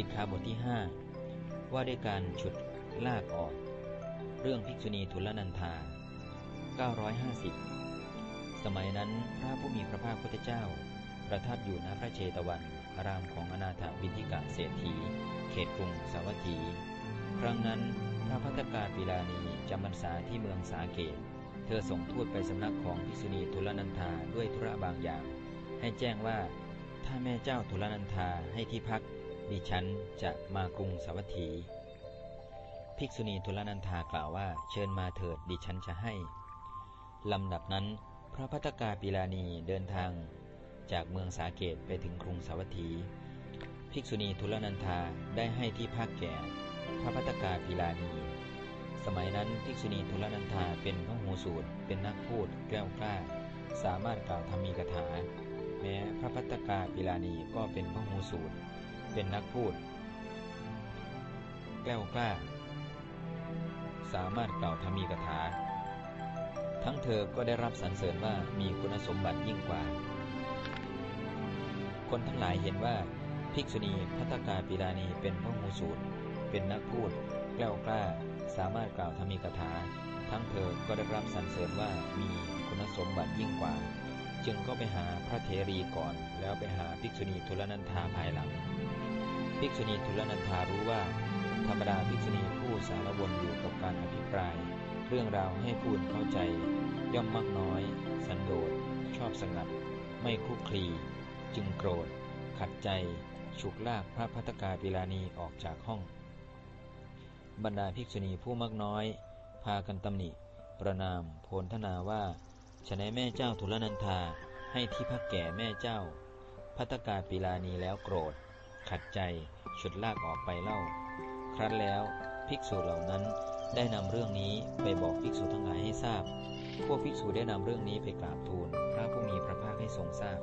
สิกขาบทที่ 5 ว่าด้วยการฉุดลากออก เรื่องภิกษุณีทุลนันธา 950 สมัยนั้นพระผู้มีพระภาคพุทธเจ้า ประทับอยู่ณพระเชตวัน อารามของอนาถบินทิกะเศรษฐี เขตกรุงสาวัตถี ครั้งนั้นพระพัฒกาปิลานีจำพรรษาที่เมืองสาเกต เธอส่งทูตไปสำนักของภิกษุณีทุลนันธาด้วยธุระบางอย่าง ให้แจ้งว่าถ้าแม่เจ้าทุลนันธาให้ที่พัก ดิฉันจะมากรุงสวัตถี ภิกษุณีทุลนันธากล่าวว่า เชิญมาเถิดดิฉันจะให้ ลำดับนั้น พระพัตกาปิลานีเดินทาง จากเมืองสาเกตไปถึงกรุงสวัตถี ภิกษุณีทุลนันธาได้ให้ที่พักแก่ พระพัตกาปิลานี สมัยนั้นภิกษุณีทุลนันธาเป็นพระหูสูตรเป็นนักพูดแกล้วกล้า สามารถกล่าวธรรมีกถา แม้พระพัตกาปิลานีก็เป็นพระหูสูตร เป็นนักพูด แกล้วกล้า สามารถกล่าวธรรมีกถา ทั้งเธอก็ได้รับสรรเสริญว่ามีคุณสมบัติยิ่งกว่า คนทั้งหลายเห็นว่าภิกษุณีพัตกาปิลานีเป็นพระหูสูตร เป็นนักพูด แกล้วกล้า สามารถกล่าวธรรมีกถา ทั้งเธอก็ได้รับสรรเสริญว่ามีคุณสมบัติยิ่งกว่า จึงก็ไปหาพระเทรีก่อน แล้วไปหาภิกษุณีทุลนันธาภายหลัง ภิกษุณีทุลนันธารู้ว่า ธรรมดาภิกษุณีผู้สารวนอยู่กับการอภิปราย เรื่องราวให้ผู้อื่นเข้าใจ ย่อมมากน้อย สันโดษชอบสงัด ไม่คลุกคลี จึงโกรธ ขัดใจ ฉุกลากพระพัตกาปิลานีออกจากห้อง บรรดาภิกษุณีผู้มากน้อย พากันตำหนิ ประนามโพลธนาว่า ฉนัยแม่เจ้าทุลนันธาให้ที่พักแก่แม่เจ้า พัตกาปิลานีแล้วโกรธ ขัดใจฉุดลากออกไปเล่า ครั้นแล้วภิกษุเหล่านั้นได้นำเรื่องนี้ไปบอกภิกษุทั้งหลายให้ทราบ พวกภิกษุได้นำเรื่องนี้ไปกราบทูลพระผู้มีพระภาคให้ทรงทราบ